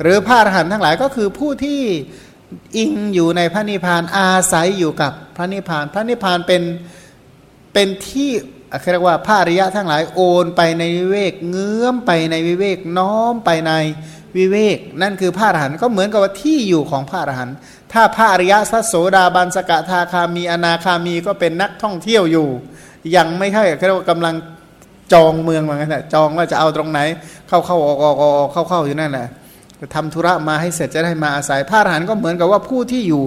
หรือพระอรหันต์ทั้งหลายก็คือผู้ที่อิงอยู่ในพระนิพพานอาศัยอยู่กับพระนิพพาน พระนิพพานเป็นเป็นที่เรียกว่าพระอริยะทั้งหลายโอนไปในวิเวกเงื้อมไปในวิเวกน้อมไปในวิเวก นั่นคือพระอรหันต์ก็เหมือนกับว่าที่อยู่ของพระอรหันต์ถ้าพระอริยะสัสโสดาบันสกทาคามีอนาคามีก็เป็นนักท่องเที่ยวอยู่ ยังไม่ใช่เรียกว่ากำลังจองเมืองเหมือนกันจองว่าจะเอาตรงไหน เข้าเข้าออกออกออกเข้าเข้าอยู่นั่นแหละ ทำธุระมาให้เสร็จจะได้มาอาศัยพระอรหันต์ก็เหมือนกับว่าผู้ที่อยู่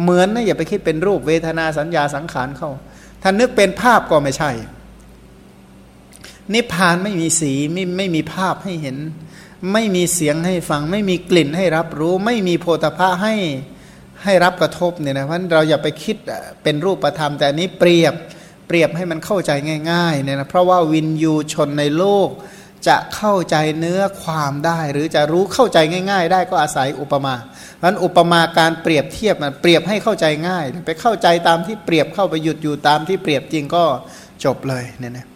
เหมือนนะอย่าไปคิดเป็นรูปเวทนาสัญญาสังขารเข้าถ้านึกเป็นภาพก็ไม่ใช่ นิพพานไม่มีสีไม่ไม่มีภาพให้เห็น ไม่มีเสียงให้ฟัง ไม่มีกลิ่นให้รับรู้ ไม่มีโพธภะให้ให้รับกระทบเนี่ยนะเพราะเราอย่าไปคิดเป็นรูปธรรม แต่นี้เปรียบเปรียบให้มันเข้าใจง่ายๆเนี่ยนะเพราะว่าวินยูชนในโลก จะเข้าใจเนื้อความได้ หรือจะรู้เข้าใจง่าย ๆ ได้ก็อาศัยอุปมาเพราะนั้นอุปมาการเปรียบเทียบมันเปรียบให้เข้าใจง่าย ไปเข้าใจตามที่เปรียบเข้าไปหยุดอยู่ตามที่เปรียบจริงก็จบเลยเนี่ยนะ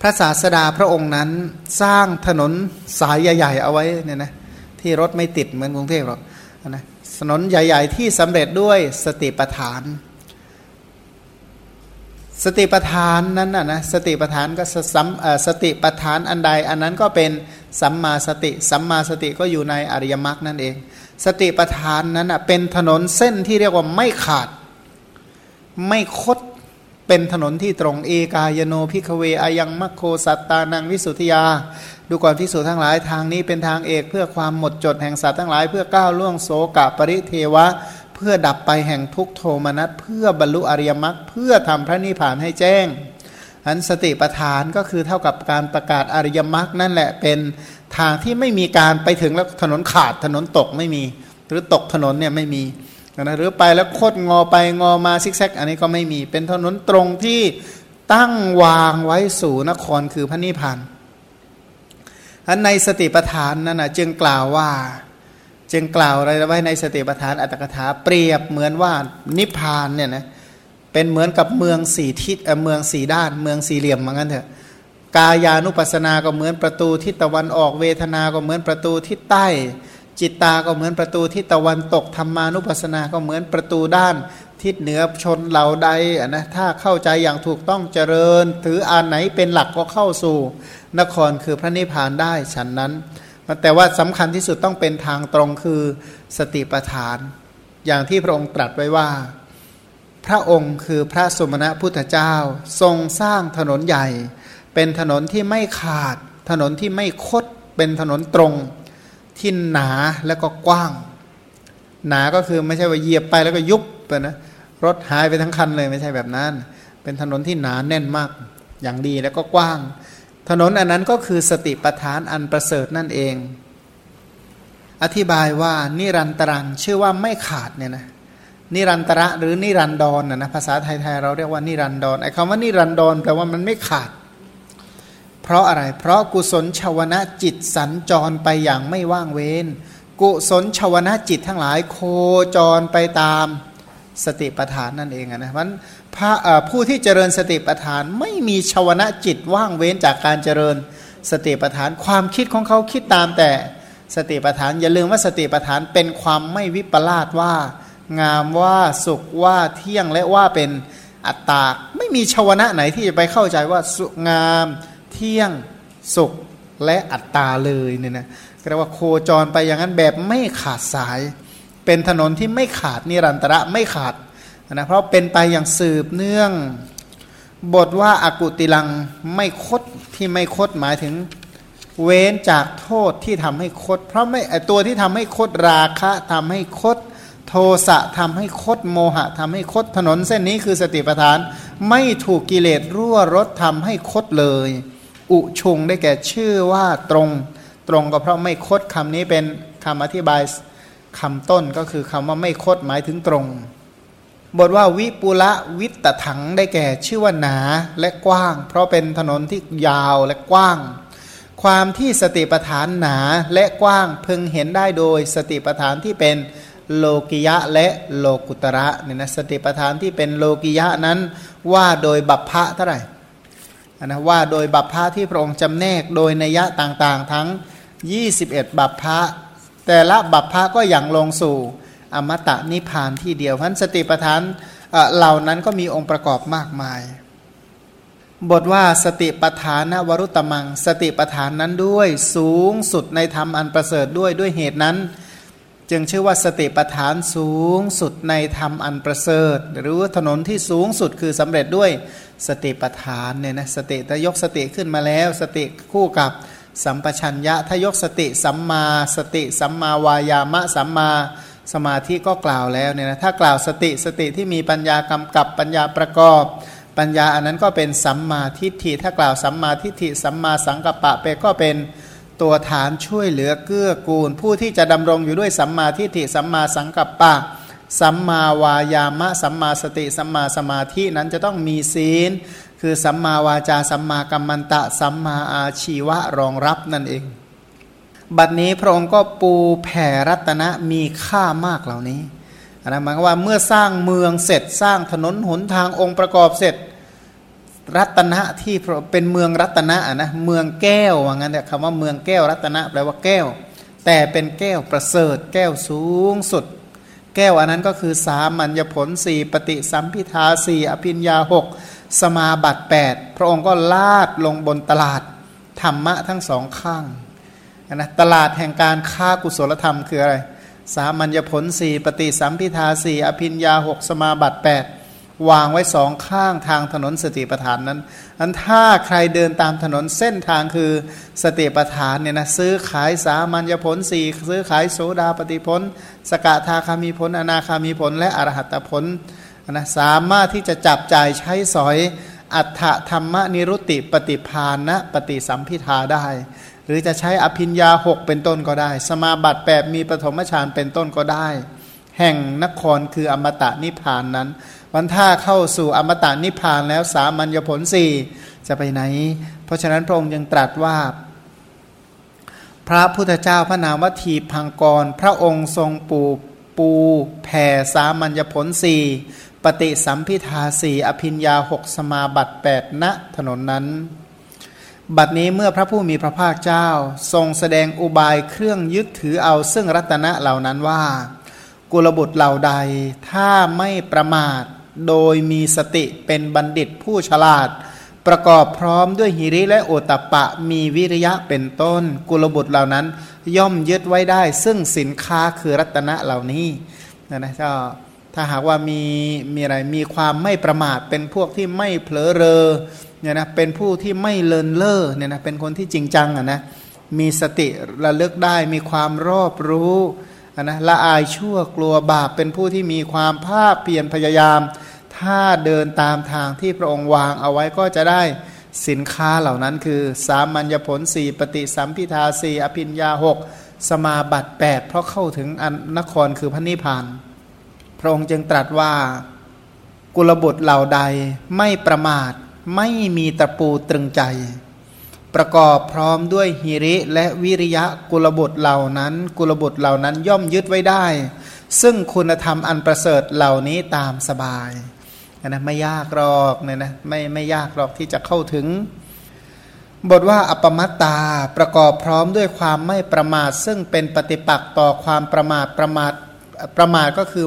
พระศาสดาพระองค์นั้นสร้างถนนสายใหญ่ ๆ เอาไว้เนี่ยนะที่รถไม่ติดเหมือนกรุงเทพหรอกนะถนนใหญ่ ๆ ที่สำเร็จด้วยสติปัฏฐาน สติปัฏฐานนั้นนะนะสติปัฏฐานก็สัมสติปัฏฐานอันใด อันนั้นก็เป็นสัมมาสติ สัมมาสติก็อยู่ในอริยมรรคนั่นเอง สติปัฏฐานนั้นนะเป็นถนนเส้นที่เรียกว่าไม่ขาด ไม่คดเป็นถนนที่ตรงเอกายโน ภิกขเวอะยังมัคโคสัตตานังวิสุทธิยา ดูก่อนพิสูจทั้งหลายทางนี้เป็นทางเอกเพื่อความหมดจดแห่งสัตว์ทั้งหลาย เพื่อก้าวล่วงโสกะปริเทวะ พื่อดับไปแห่งทุกโทมนัสเพื่อบรรลุอริยมรรคเพื่อทำพระนิพพานให้แจ้งอันสติปัฏฐานก็คือเท่ากับการประกาศอริยมรรคนั่นแหละเป็นทางที่ไม่มีการไปถึงแล้วถนนขาดถนนตกไม่มี หรือตกถนนเนี่ยไม่มีนะหรือไปแล้วโคดงอไปงอมาซิกแซกอันนี้ก็ไม่มี เป็นถนนตรงที่ตั้งวางไว้สู่นครคือพระนิพพานอันในสติปัฏฐานนั้นนะจึงกล่าวว่า จึงกล่าวอะไรไว้ในสติปัฏฐานอัตถกถาเปรียบเหมือนว่านิพพานเนี่ยนะเป็นเหมือนกับเมืองสี่ทิศเมืองสี่ด้าน เมืองสี่เหลี่ยมเหมือนกันเถอะกายานุปัสสนาก็เหมือนประตูทิศตะวันออกเวทนาก็เหมือนประตูทิศใต้ จิตตาก็เหมือนประตูทิศตะวันตกธรรมานุปัสสนาก็เหมือนประตูด้าน ทิศเหนือชนเหล่าใดนะถ้าเข้าใจอย่างถูกต้องเจริญ ถืออันไหนเป็นหลักก็เข้าสู่ นครคือพระนิพพานได้ฉันนั้น แต่ว่าสำคัญที่สุดต้องเป็นทางตรงคือสติปัฏฐาน อย่างที่พระองค์ตรัสไว้ว่า พระองค์คือพระสมณะพุทธเจ้าทรงสร้างถนนใหญ่ เป็นถนนที่ไม่ขาด ถนนที่ไม่คด เป็นถนนตรงที่หนาแล้วก็กว้าง หนาก็คือไม่ใช่ว่าเหยียบไปแล้วก็ยุบไปนะรถหายไปทั้งคันเลยไม่ใช่แบบนั้น เป็นถนนที่หนาแน่นมากอย่างดีแล้วก็กว้าง ถนนอันนั้นก็คือสติปัฏฐานอันประเสริฐนั่นเอง อธิบายว่านิรันตรังชื่อว่าไม่ขาดเนี่ยนะนิรันตระหรือนิรันดรนนะภาษาไทยๆเราเรียกว่านิรันดรไอ้คำว่านิรันดรแปลว่ามันไม่ขาด เพราะอะไร เพราะกุศลชาวนะจิตสัญจรไปอย่างไม่ว่างเว้น กุศลชาวนะจิตทั้งหลายโคจรไปตาม สติปัฏฐานนั่นเองนะเพราะพระผู้ที่เจริญสติปัฏฐานไม่มีชวนะจิตว่างเว้นจากการเจริญสติปัฏฐานความคิดของเขาคิดตามแต่สติปัฏฐานอย่าลืมว่าสติปัฏฐานเป็นความไม่วิปลาสว่า งามว่าสุขว่าเที่ยงและว่าเป็นอัตตา ไม่มีชวนะไหนที่จะไปเข้าใจว่าสุงามเที่ยงสุขและอัตตาเลยเนี่ยนะเรียกว่าโคจรไปอย่างนั้นแบบไม่ขาดสาย เป็นถนนที่ไม่ขาดนิรันตระไม่ขาดนะเพราะเป็นไปอย่างสืบเนื่องบทว่าอากุติลังไม่คดที่ไม่คดหมายถึงเว้นจากโทษที่ทำให้คด เพราะไม่ตัวที่ทำให้คดราคะทำให้คด โทสะทำให้คดโมหะทำให้คดถนนเส้นนี้คือสติปัฏฐาน ไม่ถูกกิเลสรั่วรถทำให้คดเลย อุชงได้แก่ชื่อว่าตรง ตรงก็เพราะไม่คดคำนี้เป็นคำอธิบาย คำต้นก็คือคำว่าไม่คดหมายถึงตรง บทว่าวิปุละวิตถังได้แก่ชื่อว่าหนาและกว้าง เพราะเป็นถนนที่ยาวและกว้าง ความที่สติปฐานหนาและกว้างพึงเห็นได้โดยสติปฐานที่เป็นโลกิยะและโลกุตระเนี่ยนะสติปฐานที่เป็นโลกิยะนั้นว่าโดยบัพพะเท่าไหร่นะว่าโดยบัพพะที่พระองค์จำแนกโดยนัยยะต่างๆ ทั้ง 21 บัพพะ แต่ละบัพพะก็อย่างลงสู่อมตะนิพพานที่เดียวพันสติปัฏฐานเหล่านั้นก็มีองค์ประกอบมากมาย บทว่าสติปัฏฐานวรุตมัง สติปัฏฐานนั้นด้วยสูงสุดในธรรมอันประเสริฐด้วยด้วยเหตุนั้น จึงชื่อว่าสติปัฏฐานสูงสุดในธรรมอันประเสริฐ หรือว่าถนนที่สูงสุดคือสำเร็จด้วยสติปัฏฐานเนี่ยนะสติถ้ายกสติขึ้นมาแล้ว สติคู่กับ สัมปชัญญะถ้ายกสติสัมมาสติสัมมาวายามะสัมมาสมาธิก็กล่าวแล้วเนี่ยนะถ้ากล่าวสติสติที่มีปัญญากำกับปัญญาประกอบ ปัญญาอันนั้นก็เป็นสัมมาทิฏฐิถ้ากล่าวสัมมาทิฏฐิสัมมาสังกัปปะไปก็เป็นตัวฐานช่วยเหลือเกื้อกูล ผู้ที่จะดำรงอยู่ด้วยสัมมาทิฏฐิสัมมาสังกัปปะ สัมมาวายามะ สัมมาสติ สัมมาสมาธินั้นจะต้องมีศีล คือสัมมาวาจาสัมมากัมมันตะ สัมมาอาชีวะรองรับนั่นเอง บัดนี้พระองค์ก็ปูแผ่รัตนะมีค่ามากเหล่านี้นะหมายว่าเมื่อสร้างเมืองเสร็จสร้างถนนหนทางองค์ประกอบเสร็จรัตนะที่เป็นเมืองรัตนะนะเมืองแก้วว่างั้นเนี่ยคำว่าเมืองแก้วรัตนะแปลว่าแก้ว แต่เป็นแก้วประเสริฐ แก้วสูงสุด แก้วอันนั้นก็คือสามัญญผลสี่ปฏิสัมพิทาสี่อภิญญาหก สมาบัติ 8 พระองค์ก็ลาดลงบนตลาดธรรมะทั้งสองข้างนะตลาดแห่งการค้ากุศลธรรมคืออะไร สามัญญผลสี่ปฏิสัมพิทาสี่อภิญญาหกสมาบัติ 8 วางไว้สองข้างทางถนนสติปัฏฐานนั้นอันถ้าใครเดินตามถนนเส้นทางคือสติปัฏฐานเนี่ยนะซื้อขายสามัญญผลสี่ซื้อขายโสดาปฏิผล สกทาคามีผลอนาคามีผลและอรหัตผล นะสามารถที่จะจับจ่ายใช้สอยอัฏฐธรรมนิรุติปฏิพานนะปฏิสัมพิทาได้ หรือจะใช้อภิญญาหกเป็นต้นก็ได้ สมาบัติแปดมีปฐมฌานเป็นต้นก็ได้ แห่งนครคืออมตะนิพานนั้น วันถ้าเข้าสู่อมตะนิพพานแล้วสามัญญผลสี่จะไปไหน เพราะฉะนั้นพระองค์ยังตรัสว่า พระพุทธเจ้าพระนามวทีพังกร พระองค์ทรงปูปูแผ่สามัญญผลสี่ ปฏิสัมพิทาสี่อภิญญาหกสมาบัติแปดณถนนนั้น บัดนี้เมื่อพระผู้มีพระภาคเจ้า ทรงแสดงอุบายเครื่องยึดถือเอาซึ่งรัตนะเหล่านั้นว่า กุลบุตรเหล่าใด ถ้าไม่ประมาท โดยมีสติเป็นบัณฑิตผู้ฉลาด ประกอบพร้อมด้วยหิริและโอตปะมีวิริยะเป็นต้น กุลบุตรเหล่านั้น ย่อมยึดไว้ได้ ซึ่งสินค้าคือรัตนะเหล่านี้นะนะก็ ถ้าหากว่ามีมีอะไรมีความไม่ประมาท เป็นพวกที่ไม่เผลอเรอเนี่ยนะเป็นผู้ที่ไม่เลินเล่อเนี่ยนะเป็นคนที่จริงจังอะนะมีสติระลึกได้มีความรอบรู้นะละอายชั่วกลัวบาปเป็นผู้ที่มีความภาคเพียรพยายาม ถ้าเดินตามทางที่พระองค์วางเอาไว้ก็จะได้สินค้าเหล่านั้นคือ สามัญญผลสี่ปฏิสัมพิทาสี่อภิญญาหกสมาบัติแปดเพราะเข้าถึงอนนครคือพระนิพพาน พระองค์จึงตรัสว่า กุลบุตรเหล่าใดไม่ประมาทไม่มีตะปูตรึงใจ ประกอบพร้อมด้วยหิริและวิริยะกุลบุตรเหล่านั้น กุลบุตรเหล่านั้นย่อมยึดไว้ได้ ซึ่งคุณธรรมอันประเสริฐเหล่านี้ตามสบายนะไม่ยากหรอกเนี่ยนะไม่ไม่ยากหรอกที่จะเข้าถึง บทว่าอัปมัตตาประกอบพร้อมด้วยความไม่ประมาท ซึ่งเป็นปฏิปักษ์ต่อความประมาทประมาท ประมาทก็คือ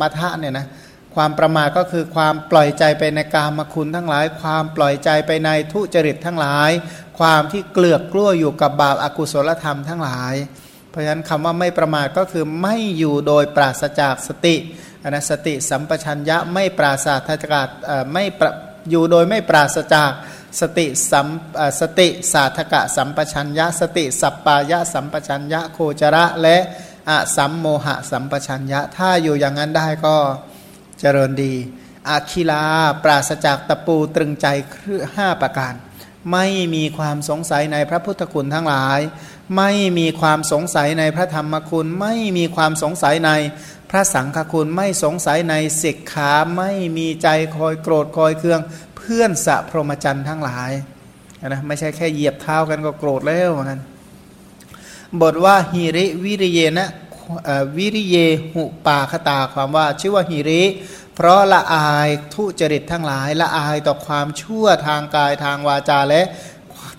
มัทะเนี่ยนะความประมาทก็คือความปล่อยใจไปในกามคุณทั้งหลาย ความปล่อยใจไปในทุจริตทั้งหลาย ความที่เกลือกกลั้วอยู่กับบาปอากุศลธรรมทั้งหลาย เพราะฉะนั้นคำว่าไม่ประมาทก็คือไม่อยู่โดยปราศจากสติอนะสติสัมปชัญญะไม่ปราศจากไม่อยู่โดยไม่ปราศจากสติสัมสติสาธกะสัมปชัญญะ สติสัปปายะสัมปชัญญะโคจระและ อสัมโมหะสัมปชัญญะ ถ้าอยู่อย่างนั้นได้ก็เจริญดีอาคิลาปราศจากตะปูตรึงใจคือห้าประการ ไม่มีความสงสัยในพระพุทธคุณทั้งหลาย ไม่มีความสงสัยในพระธรรมคุณ ไม่มีความสงสัยในพระสังฆคุณไม่สงสัยในศิกขาไม่มีใจคอยโกรธคอยเคือง เพื่อนสะพรหมจรรย์ทั้งหลายนะไม่ใช่แค่เหยียบเท้ากันก็โกรธแล้วเหมือนกัน บทว่าฮิริวิริเยนะวิริเยหุปาคตาความว่าชื่อว่าหิริ เพราะละอายทุจริตทั้งหลาย ละอายต่อความชั่วทางกายทางวาจาและ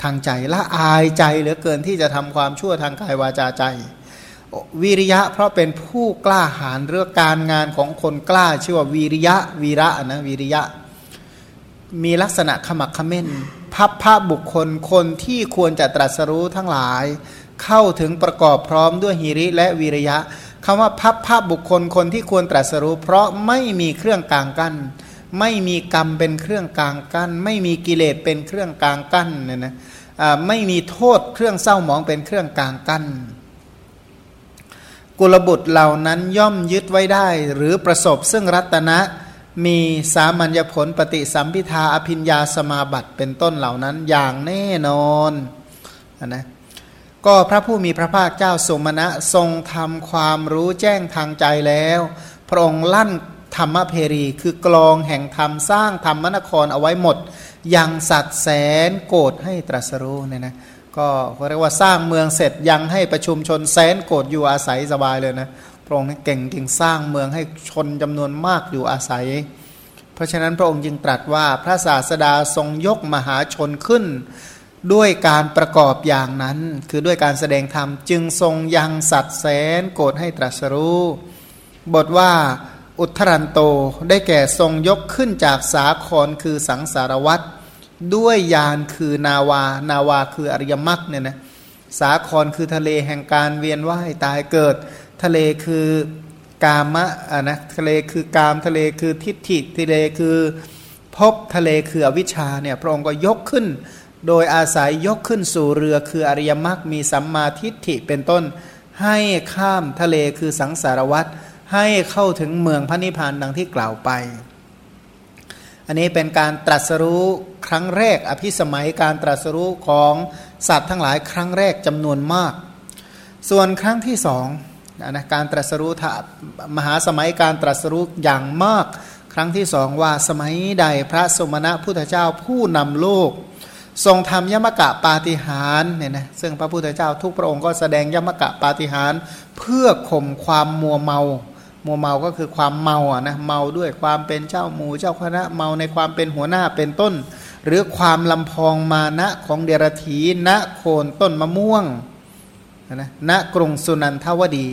ทางใจละอายใจเหลือเกินที่จะทำความชั่วทางกายวาจาใจ วิริยะเพราะเป็นผู้กล้าหาญเรื่องการงานของคนกล้าชื่อว่าวิริยะวีระนะวิริยะ มีลักษณะขมักขม้นพับภาพบุคคลคนที่ควรจะตรัสรู้ทั้งหลาย เข้าถึงประกอบพร้อมด้วยหิริและวิริยะคำว่าพับภาพบุคคลคนที่ควรตรัสรู้ เพราะไม่มีเครื่องกลางกั้น ไม่มีกรรมเป็นเครื่องกลางกั้น ไม่มีกิเลสเป็นเครื่องกลางกั้นเนี่ยนะไม่มีโทษเครื่องเศร้าหมองเป็นเครื่องกลางกั้น กุลบุตรเหล่านั้นย่อมยึดไว้ได้ หรือประสบซึ่งรัตนะมีสามัญญผลปฏิสัมพิทาอภิญญาสมาบัติเป็นต้นเหล่านั้นอย่างแน่นอนนะ ก็พระผู้มีพระภาคเจ้าสมณะทรงทำความรู้แจ้งทางใจแล้ว พระองค์ลั่นธรรมเพรี คือกลองแห่งธรรมสร้างธรรมนครเอาไว้หมด ยังสัตว์แสนโกรธให้ตรัสรู้เนี่ยนะก็เรียกว่าสร้างเมืองเสร็จยังให้ประชุมชนแสนโกรธอยู่อาศัยสบายเลยนะพระองค์เก่งจริงสร้างเมืองให้ชนจำนวนมากอยู่อาศัย เพราะฉะนั้นพระองค์จึงตรัสว่าพระศาสดาทรงยกมหาชนขึ้น ด้วยการประกอบอย่างนั้น คือด้วยการแสดงธรรม จึงทรงยังสัตว์แสนโกรธให้ตรัสรู้ บทว่าอุทรันโตได้แก่ทรงยกขึ้นจากสาครคือสังสารวัตรด้วยยานคือนาวา นาวาคืออริยมรรคเนี่ยนะสาครคือทะเลแห่งการเวียนว่ายตายเกิด ทะเลคือกามะอะนะทะเลคือกามทะเลคือทิฏฐิทะเลคือพบทะเลคืออวิชชาเนี่ยพระองค์ก็ยกขึ้น โดยอาศัยยกขึ้นสู่เรือคืออริยมรรคมีสัมมาทิฏฐิเป็นต้น ให้ข้ามทะเลคือสังสารวัตรให้เข้าถึงเมืองพระนิพพานดังที่กล่าวไป อันนี้เป็นการตรัสรู้ครั้งแรกอภิสมัยการตรัสรู้ของสัตว์ทั้งหลายครั้งแรกจำนวนมาก ส่วนครั้งที่สองนะการตรัสรู้มหาสมัยการตรัสรู้อย่างมาก ครั้งที่สองว่าสมัยใดพระสมณะพุทธเจ้าผู้นำโลก ทรงทำยมกะปาฏิหารเนี่ยนะซึ่งพระพุทธเจ้าทุกพระองค์ก็แสดงยมกะปาฏิหารเพื่อข่มความมัวเมามัวเมาก็คือความเมาอะนะเมาด้วยความเป็นเจ้าหมูเจ้าคณะเมาในความเป็นหัวหน้าเป็นต้น หรือความลำพองมานะของเดรธีณโคนต้นมะม่วงนะณกรุงสุนันทวดี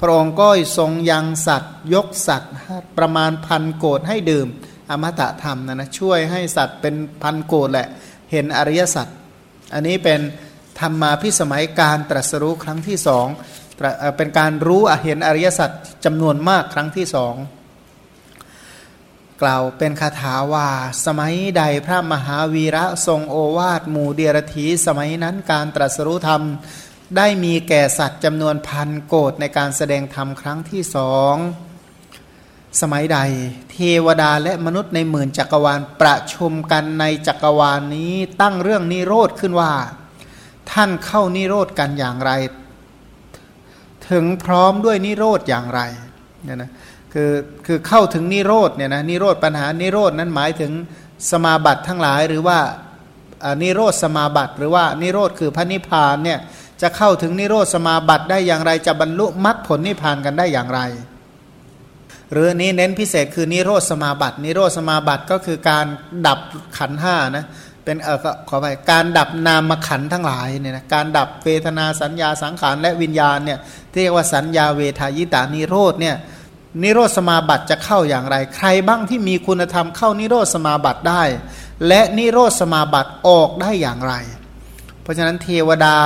พระองค์ก็ทรงยังสัตว์ ยกสัตว์ประมาณพันโกดให้ดื่ม อมตะธรรมนะนะช่วยให้สัตว์เป็นพันโกดแหละ เห็นอริยสัตว์อันนี้เป็นธรรมาพิสมัยการตรัสรู้ครั้งที่สองเป็นการรู้เห็นอริยสัจจำนวนมากครั้งที่สองกล่าวเป็นคาถาว่าสมัยใดพระมหาวีระทรงโอวาทหมู่เดียรถีสมัยนั้นการตรัสรู้ธรรม ได้มีแก่สัตว์จำนวนพันโกดในการแสดงธรรมครั้งที่สอง สมัยใด เทวดาและมนุษย์ในหมื่นจักรวาลประชุมกันในจักรวาลนนี้ตั้งเรื่องนิโรธขึ้นว่า ท่านเข้านิโรธกันอย่างไร ถึงพร้อมด้วยนิโรธอย่างไรเนี่ยนะคือคือเข้าถึงนิโรธเนี่ยนะนิโรธปัญหานิโรธนั้นหมายถึงสมาบัติทั้งหลายหรือว่านิโรธสมาบัติ หรือว่านิโรธคือพระนิพพานเนี่ยจะเข้าถึงนิโรธสมาบัติได้อย่างไร จะบรรลุมรรคผลนิพพานกันได้อย่างไร หรือนี้เน้นพิเศษคือนิโรธสมาบัติ นิโรธสมาบัติก็คือการดับขันห้านะเป็นเออขอไปการดับนามขันทั้งหลายเนี่ยนะการดับเวทนาสัญญาสังขารและวิญญาณเนี่ยที่เรียกว่าสัญญาเวทายตานิโรธเนี่ยนิโรธสมาบัติจะเข้าอย่างไร ใครบ้างที่มีคุณธรรมเข้านิโรธสมาบัติได้ และนิโรธสมาบัติออกได้อย่างไร เพราะฉะนั้นเทวดา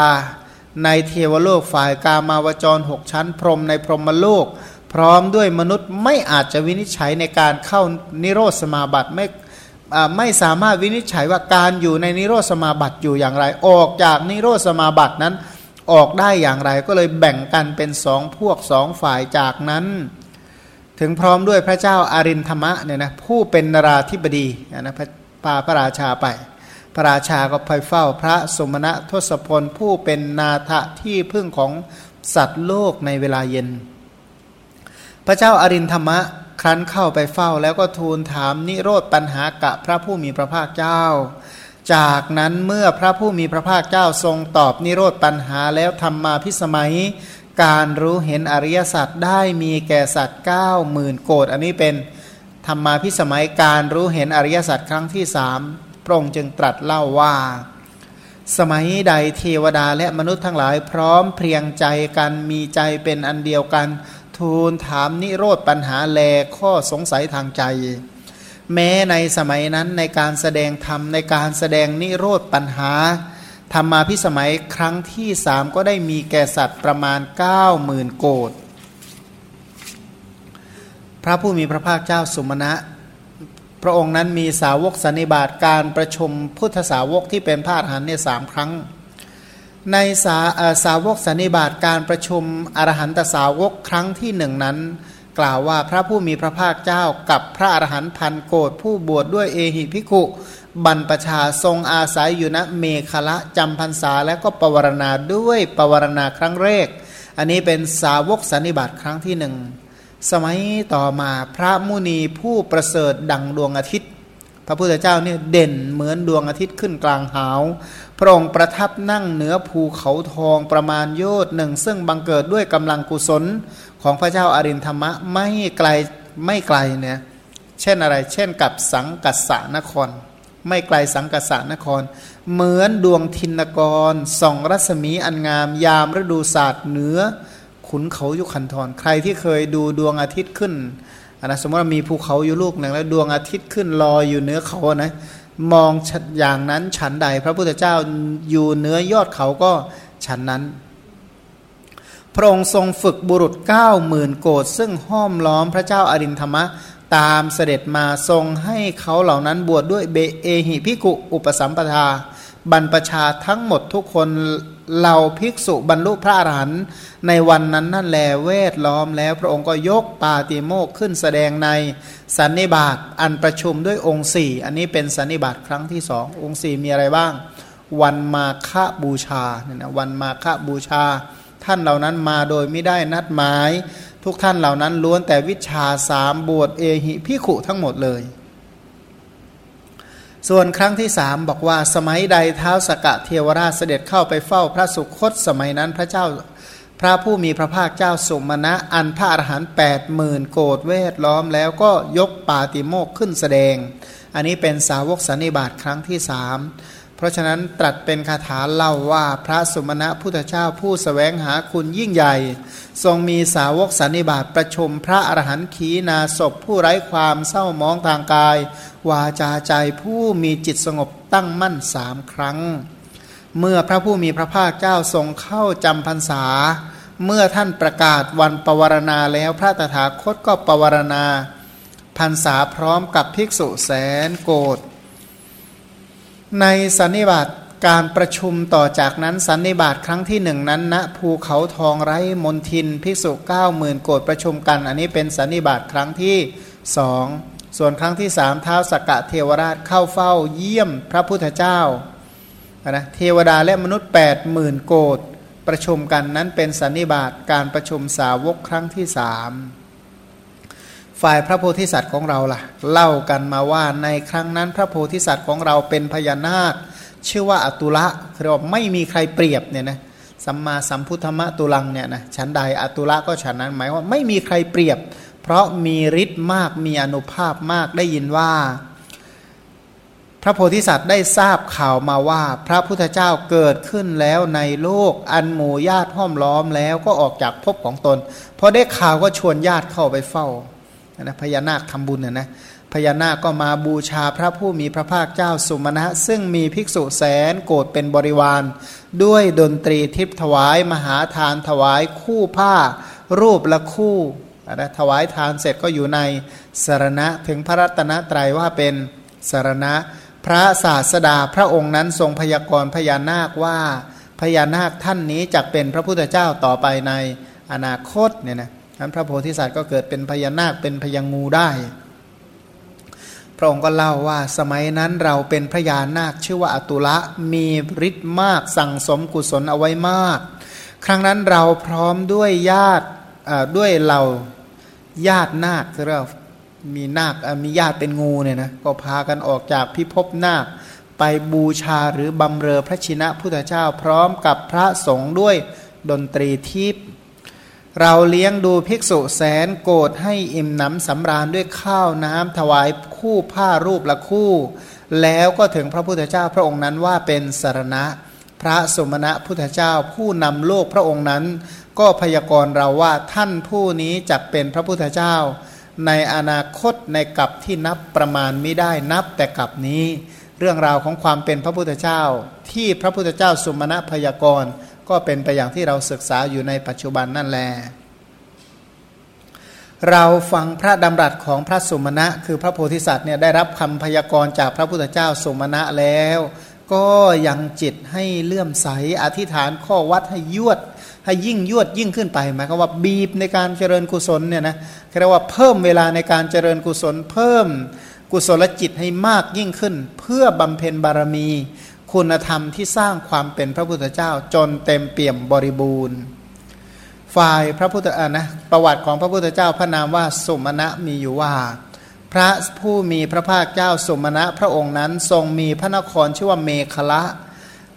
ในเทวโลกฝ่ายกามาวจรหกชั้น พรหมในพรหมโลก พร้อมด้วยมนุษย์ไม่อาจจะวินิจฉัยในการเข้านิโรธสมาบัติไม่ไม่สามารถวินิจฉัยว่าการอยู่ในนิโรธสมาบัติอยู่อย่างไร ออกจากนิโรธสมาบัตินั้นออกได้อย่างไรก็เลยแบ่งกันเป็นสองพวกสองฝ่ายจากนั้น ถึงพร้อมด้วยพระเจ้าอารินธรรมะเนี่ยนะผู้เป็นนราธิบดีนะพระพาพระราชาไป พระราชาก็ไปเฝ้าพระสมณะทศพลผู้เป็นนาถที่พึ่งของสัตว์โลกในเวลาเย็น ระเจ้าอารินธรรมะครั้นเข้าไปเฝ้าแล้วก็ทูลถามนิโรธปัญหากับพระผู้มีพระภาคเจ้า จากนั้นเมื่อพระผู้มีพระภาคเจ้าทรงตอบนิโรธปัญหาแล้วทำมาพิสมัย การรู้เห็นอริยสัจได้มีแก่สัตว์เก้าหมื่นโกดอันนี้เป็นธรรมาพิสมัยการรู้เห็นอริยสัจครั้งที่สามพระองค์จึงตรัสเล่าว่า สมัยใดเทวดาและมนุษย์ทั้งหลายพร้อมเพรียงใจกันมีใจเป็นอันเดียวกัน ทูลถามนิโรธปัญหาแลข้อสงสัยทางใจ แม้ในสมัยนั้นในการแสดงธรรมในการแสดงนิโรธปัญหาธรรมาพิสมัยครั้งที่สามก็ได้มีแก่สัตว์ประมาณ9มื่นโกดพระผู้มีพระภาคเจ้าสุมาณะ พระองค์นั้นมีสาวกสันนิบาตการประชุมพุทธสาวกที่เป็นพระอรหันต์เนี่ยสามครั้ง ในสาสาวกสันนิบาตการประชุมอรหันตสาวกครั้งที่หนึ่งนั้น กล่าวว่าพระผู้มีพระภาคเจ้ากับพระอรหันต์พันโกดผู้บวชดด้วยเอหิพิขุบรรปชาทรงอาศัยอยู่ณเมฆละจำพรรษาและก็ปวารณาด้วยปวารณาครั้งแรก อันนี้เป็นสาวกสันนิบาตครั้งที่หนึ่งสมัยต่อมาพระมุนีผู้ประเสริฐดังดวงอาทิตย์ พระพุทธเจ้าเนี่ยเด่นเหมือนดวงอาทิตย์ขึ้นกลางหาว พระองค์ประทับนั่งเหนือภูเขาทองประมาณโยชน์หนึ่ง ซึ่งบังเกิดด้วยกำลังกุศลของพระเจ้าอารินธรรมะไม่ไกลไม่ไกลเนี่ยเช่นอะไร เช่นกับสังกัสสนคร ไม่ไกลสังกัสสนคร เหมือนดวงทินกรส่องรัศมีอันงาม ยามฤดูศาสตร์เหนือขุนเขายุคันธรใครที่เคยดูดวงอาทิตย์ขึ้น นะสมมติว่ามีภูเขาอยู่ลูกหนึ่งแล้วดวงอาทิตย์ขึ้นลอยอยู่เหนือเขานะมองอย่างนั้นฉันใด พระพุทธเจ้าอยู่เหนือยอดเขาก็ฉันนั้น พระองค์ทรงฝึกบุรุษเก้าหมื่นโกดซึ่งห้อมล้อมพระเจ้าอารินธรรมะตามเสด็จมาทรงให้เขาเหล่านั้นบวชดด้วยเบเอหิพิกุอุปสัมปทา บรรพชาทั้งหมดทุกคนเหล่าภิกษุบรรลุพระอรหันต์ในวันนั้นนั่นแลเวทล้อมแล้วพระองค์ก็ยกปาติโมกขึ้นแสดงในสันนิบาตอันประชุมด้วยองค์สี่อันนี้เป็นสันนิบาตครั้งที่สององค์สี่มีอะไรบ้าง วันมาฆบูชาเนี่ยนะวันมาฆบูชา ท่านเหล่านั้นมาโดยไม่ได้นัดหมาย ทุกท่านเหล่านั้นล้วนแต่วิชาสามบวชเอหิพิขุทั้งหมดเลย ส่วนครั้งที่สามบอกว่าสมัยใดเท้าสกะเทวราชเสด็จเข้าไปเฝ้าพระสุคตสมัยนั้นพระเจ้าพระผู้มีพระภาคเจ้าสุมาณะอันพระอรหันต์แปดหมื่นโกดเวทล้อมแล้วก็ยกปาติโมกขึ้นแสดง อันนี้เป็นสาวกสันนิบาตครั้งที่สาม เพราะฉะนั้นตรัสเป็นคาถาเล่าว่าพระสุมาณะพุทธเจ้าผู้สแสวงหาคุณยิ่งใหญ่ ทรงมีสาวกสันนิบาตประชุมพระอรหันต์ขีนาศพผู้ไร้ความเศร้ามองทางกาย วาจาใจผู้มีจิตสงบตั้งมั่นสามครั้ง เมื่อพระผู้มีพระภาคเจ้าทรงเข้าจำพรรษา เมื่อท่านประกาศวันปวารณาแล้วพระตถาคตก็ปวารณาพรรษาพร้อมกับภิกษุแสนโกรธ ในสันนิบาตการประชุมต่อจากนั้นสันนิบาตครั้งที่หนึ่งนั้นณนะภูเขาทองไร้มนทินภิกษุเก้าหมื่นโกดประชุมกัน อันนี้เป็นสันนิบาตครั้งที่สองส่วนครั้งที่สามเท้าสกกะเทวราชเข้าเฝ้าเยี่ยมพระพุทธเจ้านะเทวดาและมนุษย์8ปดหมื่นโกดประชุมกันนั้นเป็นสันนิบาตการประชุมสาวกครั้งที่สาม ฝ่ายพระโพธิสัตว์ของเราล่ะ เล่ากันมาว่าในครั้งนั้นพระโพธิสัตว์ของเราเป็นพญานาค ชื่อว่าอตุละคือว่าไม่มีใครเปรียบเนี่ยนะสัมมาสัมพุทธมะตุลังเนี่ยนะฉันใดอตุละก็ฉันนั้นหมายว่าไม่มีใครเปรียบ เพราะมีฤทธิ์มากมีอนุภาพมากได้ยินว่า พระโพธิสัตว์ได้ทราบข่าวมาว่า พระพุทธเจ้าเกิดขึ้นแล้วในโลกอันหมู่ญาติห้อมล้อมแล้วก็ออกจากภพของตนพอได้ข่าวก็ชวนญาติเข้าไปเฝ้า นะพญานาคทำบุญนะนะพญานาคก็มาบูชาพระผู้มีพระภาคเจ้าสุมาณะซึ่งมีภิกษุแสนโกรธเป็นบริวาร ด้วยดนตรีทิพถวายมหาทานถวายคู่ผ้า รูปละคู่นะถวายทานเสร็จก็อยู่ในสารณะถึงพระรัตนตรัยว่าเป็นสารณะ พระศาสดาพระองค์นั้นทรงพยากรณ์พญานาคว่าพญานาคท่านนี้จะเป็นพระพุทธเจ้าต่อไปในอนาคตเนี่ยนะ นั้นพระโพธิสัตว์ก็เกิดเป็นพญานาคเป็นพญางูได้ พระองค์ก็เล่าว่าสมัยนั้นเราเป็นพญานาคชื่อว่าอตุละมีฤทธิ์มากสั่งสมกุศลเอาไว้มาก ครั้งนั้นเราพร้อมด้วยญาติด้วยเราญาตินาคคือเรามีนาคมีญาติเป็นงูเนี่ยนะก็พากันออกจากพิภพนาคไปบูชาหรือบำเรอพระชินะพุทธเจ้าพร้อมกับพระสงฆ์ด้วยดนตรีทิพย์ เราเลี้ยงดูภิกษุแสนโกรธให้อิ่มหนำสำราญด้วยข้าวน้ำถวายคู่ผ้ารูปละคู่ แล้วก็ถึงพระพุทธเจ้าพระองค์นั้นว่าเป็นสารณะ พระสมณะพุทธเจ้าผู้นำโลกพระองค์นั้น ก็พยากรณ์เราว่าท่านผู้นี้จะเป็นพระพุทธเจ้า ในอนาคตในกับที่นับประมาณไม่ได้นับแต่กับนี้ เรื่องราวของความเป็นพระพุทธเจ้า ที่พระพุทธเจ้าสมณะพยากรณ์ ก็เป็นไปอย่างที่เราศึกษาอยู่ในปัจจุบันนั่นแหละเราฟังพระดำรัสของพระสุมาณะ คือพระโพธิสัตว์เนี่ยได้รับคำพยากรณ์จากพระพุทธเจ้าสุมาณะแล้ว ก็ยังจิตให้เลื่อมใสอธิษฐานข้อวัดให้ยวด ให้ยิ่งยวดยิ่งขึ้นไปหมายความว่าบีบในการเจริญกุศลเนี่ยนะเรียกว่าเพิ่มเวลาในการเจริญกุศล เพิ่มกุศลจิตให้มากยิ่งขึ้น เพื่อบำเพ็ญบารมี คุณธรรมที่สร้างความเป็นพระพุทธเจ้าจนเต็มเปี่ยมบริบูรณ์ ฝ่ายพระพุทธอ่านะประวัติของพระพุทธเจ้าพระนามว่าสุมาณะมีอยู่ว่า พระผู้มีพระภาคเจ้าสุมาณะพระองค์นั้นทรงมีพระนครชื่อว่าเมขละ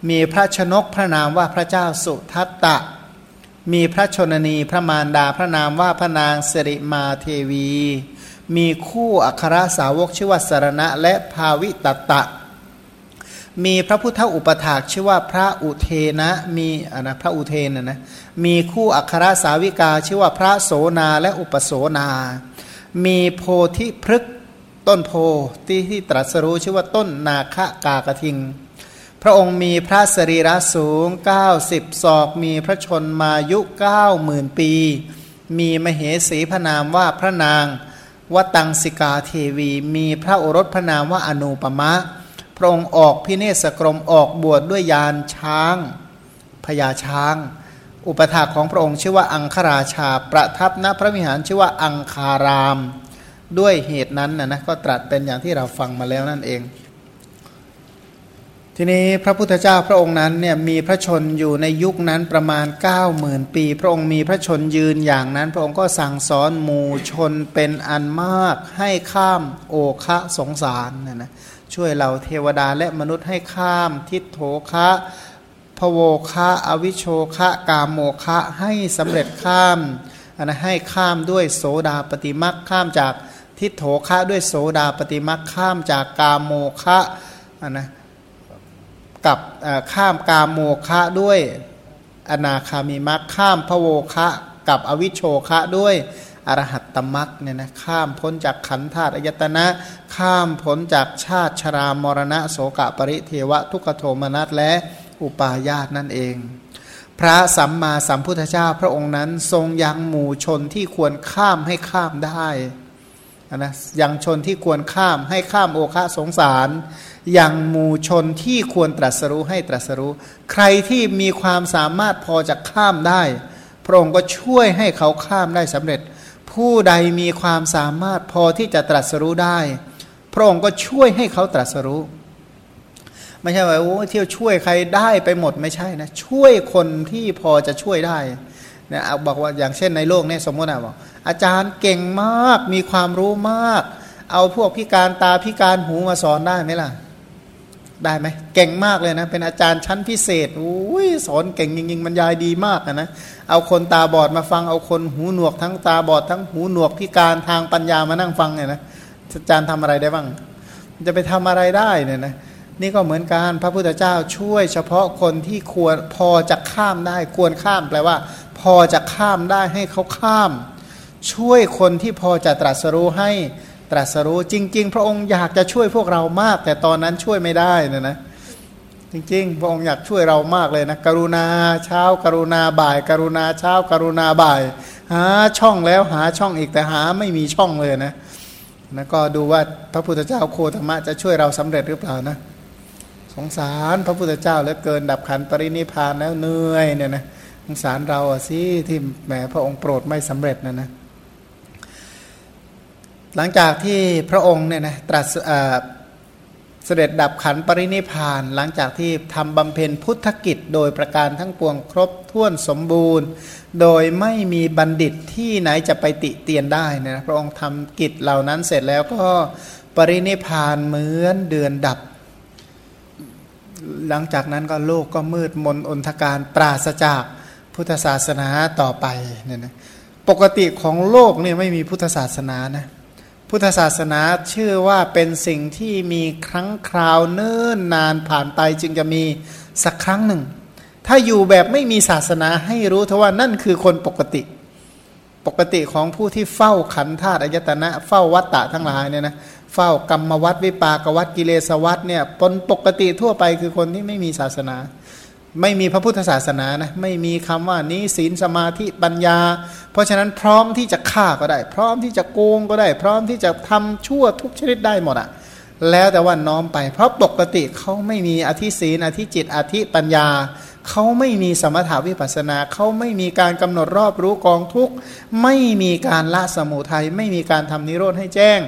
มีพระชนกพระนามว่าพระเจ้าสุทัตตะ มีพระชนนีพระมารดาพระนามว่าพระนางสิริมาเทวี มีคู่อัครสาวกชื่อว่าสารณะและภาวิตตะ มีพระพุทธอุปถากชื่อว่าพระอุเทนะมีอ่านะพระอุเทนนะนะมีคู่อัครสาวิกาชื่อว่าพระโสนาและอุปโสนา มีโพธิพฤกต้นโพที่ที่ตรัสรู้ชื่อว่าต้นนาคกากระทิง พระองค์มีพระสรีระสูง 90 ศอก มีพระชนมายุ9มื่นปี มีมเหสีพระนามว่าพระนางวตังสิกาเทวี มีพระโอรสพระนามว่าอนุปมะ พระองค์ออกพิเนศกรมออกบวชดด้วยยานช้างพญาช้าง อุปถาของพระองค์ชื่อว่าอังคราชา ประทับณพระวิหารชื่อว่าอังคาราม ด้วยเหตุนั้นนะนะก็ตรัสเป็นอย่างที่เราฟังมาแล้วนั่นเอง ทีนี้พระพุทธเจ้าพระองค์นั้นเนี่ยมีพระชนอยู่ในยุคนั้นประมาณ 9 0,000 ปี พระองค์มีพระชนยืนอย่างนั้น พระองค์ก็สั่งสอนหมู่ชนเป็นอันมากให้ข้ามโอคะสงสารนะนะ ช่วยเราเทวดาและมนุษย์ให้ข้าม ทิฏโถคะพโวคะอวิโชคะกามโมคะให้สำเร็จข้ามนะให้ข้ามด้วยโสดาปฏิมักข้ามจากทิฏโถคะด้วยโสดาปฏิมักข้ามจากกามโมคะนนะกับข้ามกามโมคะด้วยอนาคามิมักข้ามพโวคะกับอวิโชคะด้วย อรหัตตมักเนี่ยนะข้ามพ้นจากขันธาตุอายตนะ ข้ามพ้นจากชาติชรามรณะโสกะปริเทวะ ทุกโทมนัสและอุปาญาตนั่นเอง พระสัมมาสัมพุทธเจ้าพระองค์นั้นทรงยังหมู่ชนที่ควรข้ามให้ข้ามได้นะยังชนที่ควรข้ามให้ข้ามโอคะสงสาร ยังหมู่ชนที่ควรตรัสรู้ให้ตรัสรู้ ใครที่มีความสามารถพอจะข้ามได้ พระองค์ก็ช่วยให้เขาข้ามได้สำเร็จ ผู้ใดมีความสามารถพอที่จะตรัสรู้ได้ พระองค์ก็ช่วยให้เขาตรัสรู้ ไม่ใช่ว่าโอ้เที่ยวช่วยใครได้ไปหมดไม่ใช่นะ ช่วยคนที่พอจะช่วยได้เนี่ยบอกว่าอย่างเช่นในโลกเนี้สมมตินะบอกอาจารย์เก่งมากมีความรู้มาก เอาพวกพิการตาพิการหูมาสอนได้ไหมล่ะ ได้ไหมเก่งมากเลยนะ เป็นอาจารย์ชั้นพิเศษอุ้ยสอนเก่งจริงๆบรรยายดีมากนะ เอาคนตาบอดมาฟังเอาคนหูหนวกทั้งตาบอดทั้งหูหนวกพิการทางปัญญามานั่งฟังเนี่ยนะอาจารย์ทำอะไรได้บ้าง จะไปทำอะไรได้เนี่ยนะนี่ก็เหมือนกันพระพุทธเจ้าช่วยเฉพาะคนที่ควรพอจะข้ามได้ควรข้ามแปลว่า พอจะข้ามได้ให้เขาข้าม ช่วยคนที่พอจะตรัสรู้ให้ ตรัสรู้จริง ๆ พระองค์อยากจะช่วยพวกเรามาก แต่ตอนนั้นช่วยไม่ได้นะนะจริง ๆ พระองค์อยากช่วยเรามากเลยนะกรุณาเช้ากรุณาบ่าย กรุณาเช้ากรุณาบ่าย หาช่องแล้วหาช่องอีกแต่หาไม่มีช่องเลยนะนะก็ดูว่าพระพุทธเจ้าโคธรรมะจะช่วยเราสำเร็จหรือเปล่านะสงสารพระพุทธเจ้าเหลือเกินดับขันปรินิพานแล้วเหนื่อยเนี่ยนะสงสารเราสิที่แหมพระองค์โปรดไม่สำเร็จนะนะ หลังจากที่พระองค์เนี่ยนะตรัสเสด็จดับขันปรินิพาน หลังจากที่ทำบำเพ็ญพุทธกิจ โดยประการทั้งปวงครบถ้วนสมบูรณ์ โดยไม่มีบัณฑิตที่ไหนจะไปติเตียนได้นะพระองค์ทำกิจเหล่านั้นเสร็จแล้วก็ปรินิพานเหมือนเดือนดับ หลังจากนั้นก็โลกก็มืดมนอนทการปราศจากพุทธศาสนาต่อไปเนี่ยนะปกติของโลกเนี่ยไม่มีพุทธศาสนานะ พุทธศาสนาชื่อว่าเป็นสิ่งที่มีครั้งคราวเนิ่นนานผ่านไปจึงจะมีสักครั้งหนึ่ง ถ้าอยู่แบบไม่มีศาสนาให้รู้เทว่านั่นคือคนปกติ ปกติของผู้ที่เฝ้าขันธาตุอายตนะ เฝ้าวัตตะทั้งหลายเนี่ยนะเฝ้ากรรมวัดวิปากวัดกิเลสวัดเนี่ยปนปกติทั่วไปคือคนที่ไม่มีศาสนา ไม่มีพระพุทธศาสนานะไม่มีคำว่านี้ศีลสมาธิปัญญา เพราะฉะนั้นพร้อมที่จะฆ่าก็ได้ พร้อมที่จะโกงก็ได้ พร้อมที่จะทำชั่วทุกชนิดได้หมดอะแล้วแต่ว่าน้อมไป เพราะปกติเขาไม่มีอธิศีนอธิจิตอธิปัญญา เขาไม่มีสมถาวิปัสนาเขาไม่มีการกำหนดรอบรู้กองทุกข์ไม่มีการละสมุทัยไม่มีการทำนิโรธให้แจ้ง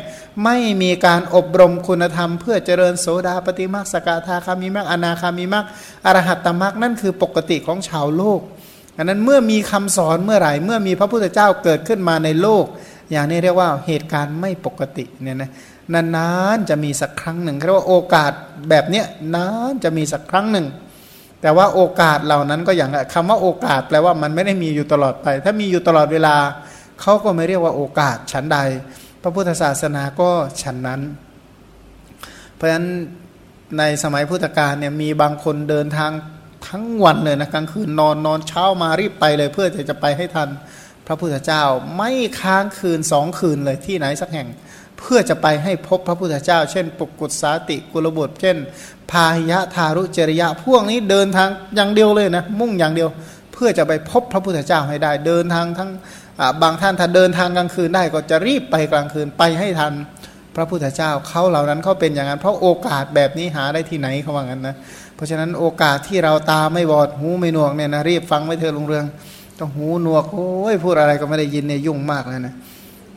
ไม่มีการอบรมคุณธรรม เพื่อเจริญโสดาปฏิมาสกทาคามิมักอนาคามิมักอรหัตตมักนั่นคือปกติของชาวโลกอันนั้นเมื่อมีคำสอนเมื่อไหร่เมื่อมีพระพุทธเจ้าเกิดขึ้นมาในโลก อย่างนี้เรียกว่าเหตุการณ์ไม่ปกติเนี่ยนะนานๆจะมีสักครั้งหนึ่งเรียกว่าโอกาสแบบเนี้ยนานจะมีสักครั้งหนึ่ง แต่ว่าโอกาสเหล่านั้นก็อย่างคำว่าโอกาสแปลว่ามันไม่ได้มีอยู่ตลอดไป ถ้ามีอยู่ตลอดเวลาเขาก็ไม่เรียกว่าโอกาสชั้นใด พระพุทธศาสนาก็ชั้นนั้น เพราะฉะนั้นในสมัยพุทธกาลเนี่ยมีบางคนเดินทางทั้งวันเลยนะกลางคืนนอนนอนเช้ามารีบไปเลย เพื่อจะจะไปให้ทันพระพุทธเจ้าไม่ค้างคืนสองคืนเลยที่ไหนสักแห่ง เพื่อจะไปให้พบพระพุทธเจ้า เช่นปุกุศสาติกุลบุตร เช่น พาหิยะทารุจริยะ พวกนี้เดินทางอย่างเดียวเลยนะ มุ่งอย่างเดียว เพื่อจะไปพบพระพุทธเจ้าให้ได้ เดินทางทั้งบางท่านถ้าเดินทางกลางคืนได้ก็จะรีบไปกลางคืนไปให้ทันพระพุทธเจ้าเขาเหล่านั้นเขาเป็นอย่างนั้น เพราะโอกาสแบบนี้หาได้ที่ไหนเขาว่างั้นนะ เพราะฉะนั้นโอกาสที่เราตาไม่บอดหูไม่หนวกเนี่ยนะรีบฟังไว้เธอลุงเรืองต้องหูหนวกโอ้ยพูดอะไรก็ไม่ได้ยินเนี่ยยุ่งมากเลยนะ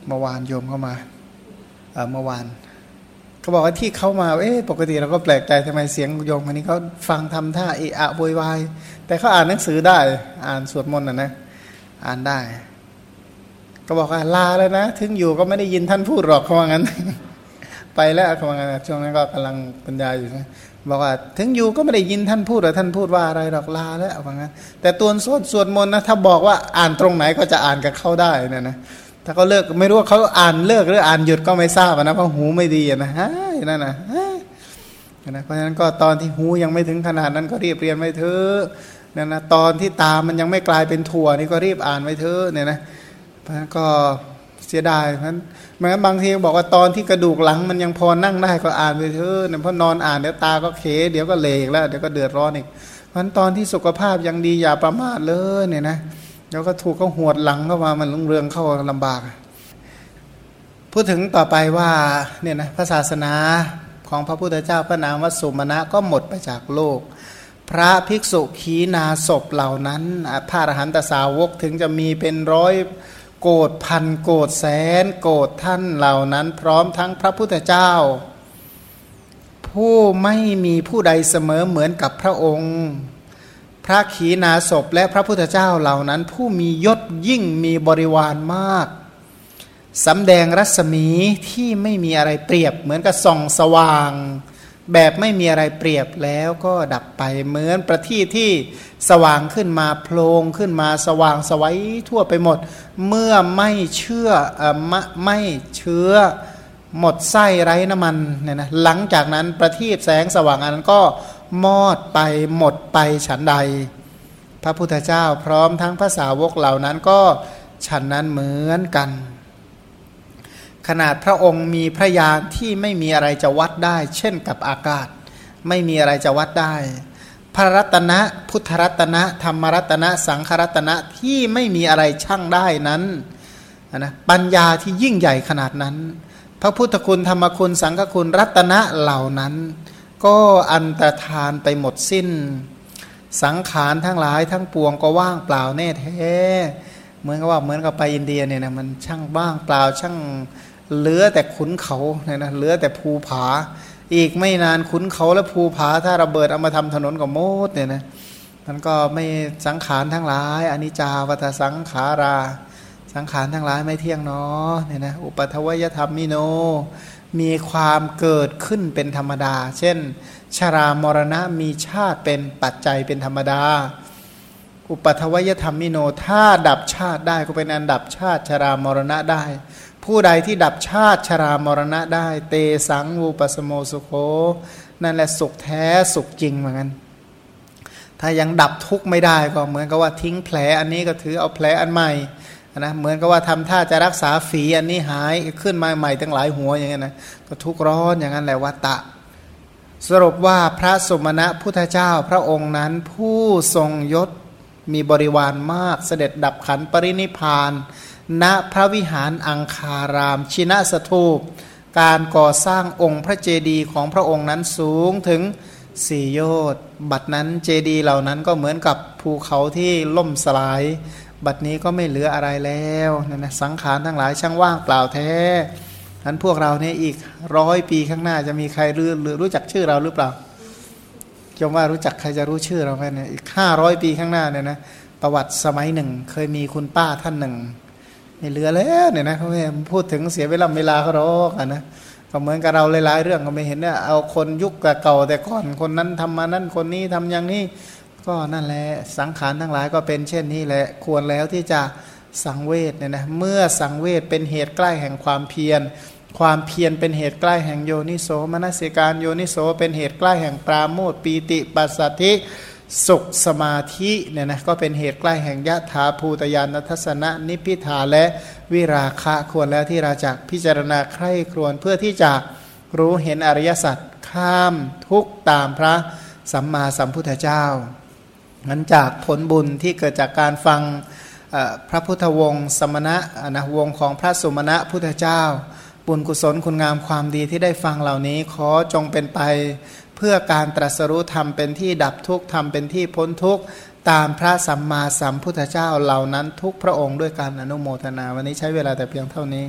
เมื่อวานโยมเข้ามา เมื่อวานเขาบอกว่าที่เขามาเอ๊ะปกติเราก็แปลกใจทำไมเสียงโยมคนนี้เขาฟังทำท่าเอะอะโวยวายแต่เขาอ่านหนังสือได้ อ่านสวดมนต์นะนะอ่านได้ ก็บอกว่าลาแล้วนะ ถึงอยู่ก็ไม่ได้ยินท่านพูดหรอกเขาว่างั้น ไปแล้วเขาว่างั้นช่วงนั้นก็กำลังปัญญาอยู่นะบอกว่าถึงอยู่ก็ไม่ได้ยินท่านพูดหรือท่านพูดว่าอะไรหรอกลาแล้วว่างั้น แต่ตัวสวดสวดมนต์นะถ้าบอกว่าอ่านตรงไหนก็จะอ่านกับเขาได้นะนะ ถ้าเขาเลิกไม่รู้ว่าเขาอ่านเลิกหรืออ่านหยุดก็ไม่ทราบนะเพราะหูไม่ดีนะฮะนั่นนะนะเพราะฉะนั้นก็ตอนที่หูยังไม่ถึงขนาดนั้นก็รีบเรียนไว้เถอะนั่นนะตอนที่ตามันยังไม่กลายเป็นถั่วนี่ก็รีบอ่านไว้เถอะเนี่ยนะเพราะฉะนั้นก็เสียดายเพราะฉะนั้นบางทีบอกว่าตอนที่กระดูกหลังมันยังพอนั่งได้ก็อ่านไปเถอะเนี่ยเพราะนอนอ่านเดี๋ยวตาก็เขเดี๋ยวก็เลกแล้วเดี๋ยวก็เดือดร้อนอีกเพราะฉะนั้นตอนที่สุขภาพยังดีอย่าประมาทเลยเนี่ยนะ แล้วก็ถูกเขาหวดหลังเข้ามามันลุงเรืองเข้าลำบาก พูดถึงต่อไปว่าเนี่ยนะพระศาสนาของพระพุทธเจ้าพระนามวสุมาณะก็หมดไปจากโลก พระภิกษุขีนาศพเหล่านั้นพระอรหันตสาวกถึงจะมีเป็นร้อยโกดพันโกดแสน โกดท่านเหล่านั้น พร้อมทั้งพระพุทธเจ้า ผู้ไม่มีผู้ใดเสมอเหมือนกับพระองค์ พระขีณาสพและพระพุทธเจ้าเหล่านั้น ผู้มียศยิ่งมีบริวารมากสำแดงรัศมีที่ไม่มีอะไรเปรียบ เหมือนกับส่องสว่าง แบบไม่มีอะไรเปรียบแล้วก็ดับไปเหมือนประทีปที่สว่างขึ้นมาโพลงขึ้นมาสว่างสวัยทั่วไปหมด เมื่อไม่เชื่ออไม่เชื้อหมดไส้ไร้น้ำมันเนี่ยนะหลังจากนั้นประทีปแสงสว่างอันนั้นก็ มอดไปหมดไปฉันใด พระพุทธเจ้าพร้อมทั้งภาษาวกเหล่านั้นก็ฉันนั้นเหมือนกัน ขนาดพระองค์มีพระยานที่ไม่มีอะไรจะวัดได้ เช่นกับอากาศ ไม่มีอะไรจะวัดได้ พระรัตนะพุทธรัตนะธรรมรัตนะสังขรัตนะที่ไม่มีอะไรช่างได้นั้นนะปัญญาที่ยิ่งใหญ่ขนาดนั้น พระพุทธคุณธรรมคุณสังฆคุณรัตนะเหล่านั้น ก็อันตรธานไปหมดสิ้น สังขารทั้งหลายทั้งปวงก็ว่างเปล่าแน่แท้เหมือนกับว่าเหมือนกับไปอินเดียเนี่ยนะมันช่างว่างเปล่าช่างเหลือแต่ขุนเขาเนี่ยนะเหลือแต่ภูผา อีกไม่นานขุนเขาและภูผา ถ้าระเบิดเอามาทำถนนกับโมดเนี่ยนะมันก็ไม่สังขารทั้งหลายอนิจจาวัฏสังขารา สังขารทั้งหลายไม่เที่ยงเนาะเนี่ยนะอุปัทวยธรรมมิโน มีความเกิดขึ้นเป็นธรรมดา เช่น ชรามรณะมีชาติเป็นปัจจัยเป็นธรรมดา อุปัทวยธรรมิโนถ้าดับชาติได้ก็เป็นอันดับชาติชรามรณะได้ ผู้ใดที่ดับชาติชรามรณะได้ เตสังวูปสโมสุโคนั่นแหละสุขแท้สุขจริงเหมือนกันถ้ายังดับทุกข์ไม่ได้ก็เหมือนกับว่าทิ้งแผลอันนี้ก็ถือเอาแผลอันใหม่ นะเหมือนกับว่าทำท่าจะรักษาฝีอันนี้หายขึ้นมาใหม่ตั้งหลายหัวอย่างเงี้ยนะก็ทุกร้อนอย่างนั้นแหละวัตตะ สรุปว่าพระสมณะพุทธเจ้าพระองค์นั้นผู้ทรงยศมีบริวารมากเสด็จดับขันปรินิพาน ณพระวิหารอังคาราม ชินะสถูป การก่อสร้างองค์พระเจดีย์ของพระองค์นั้นสูงถึงสี่โยชน์บัดนั้นเจดีย์เหล่านั้นก็เหมือนกับภูเขาที่ล่มสลาย บัดนี้ก็ไม่เหลืออะไรแล้วนะนะสังขารทั้งหลายช่างว่างเปล่าแท้นั้นพวกเราเนี่ยอีกร้อยปีข้างหน้าจะมีใครรู้รู้จักชื่อเราหรือเปล่าจมว่ารู้จักใครจะรู้ชื่อเราไหมเนี่ยอีกห้าร้อยปีข้างหน้าเนี่ยนะประวัติสมัยหนึ่ง เคยมีคุณป้าท่านหนึ่งไม่เหลือแล้วเนี่ยนะเขาไม่พูดถึงเสียเวลาเวลาเขาหรอกนะก็เหมือนกับเราหลายๆเรื่องก็ไม่เห็นเนี่ยเอาคนยุคเก่าแต่ก่อนคนนั้นทำมานั่นคนนี้ทำอย่างนี้ ก็นั่นแหละสังขารทั้งหลายก็เป็นเช่นนี้แหละควรแล้วที่จะสังเวชเนี่ยนะเมื่อสังเวชเป็นเหตุใกล้แห่งความเพียร ความเพียรเป็นเหตุใกล้แห่งโยนิโสมนสิการโยนิโสเป็นเหตุใกล้แห่งปราโมทปีติปัสสัทธิสุขสมาธิเนี่ยนะก็เป็นเหตุใกล้แห่งยะถาภูตยานทัศนะนิพิทาและวิราคะควรแล้วที่เราจะพิจารณาใคร่ครวญเพื่อที่จะรู้เห็นอริยสัจข้ามทุกตามพระสัมมาสัมพุทธเจ้า นั้นจากผลบุญที่เกิดจากการฟังพระพุทธวงศ์สมณะนะวงของพระสมณะพุทธเจ้า บุญกุศลคุณงามความดีที่ได้ฟังเหล่านี้ขอจงเป็นไป เพื่อการตรัสรู้ธรรมเป็นที่ดับทุกข์ธรรมเป็นที่พ้นทุกข์ตามพระสัมมาสัมพุทธเจ้าเหล่านั้นทุกพระองค์ด้วยการอนุโมทนา วันนี้ใช้เวลาแต่เพียงเท่านี้